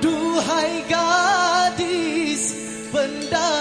Duhai gadis pendatang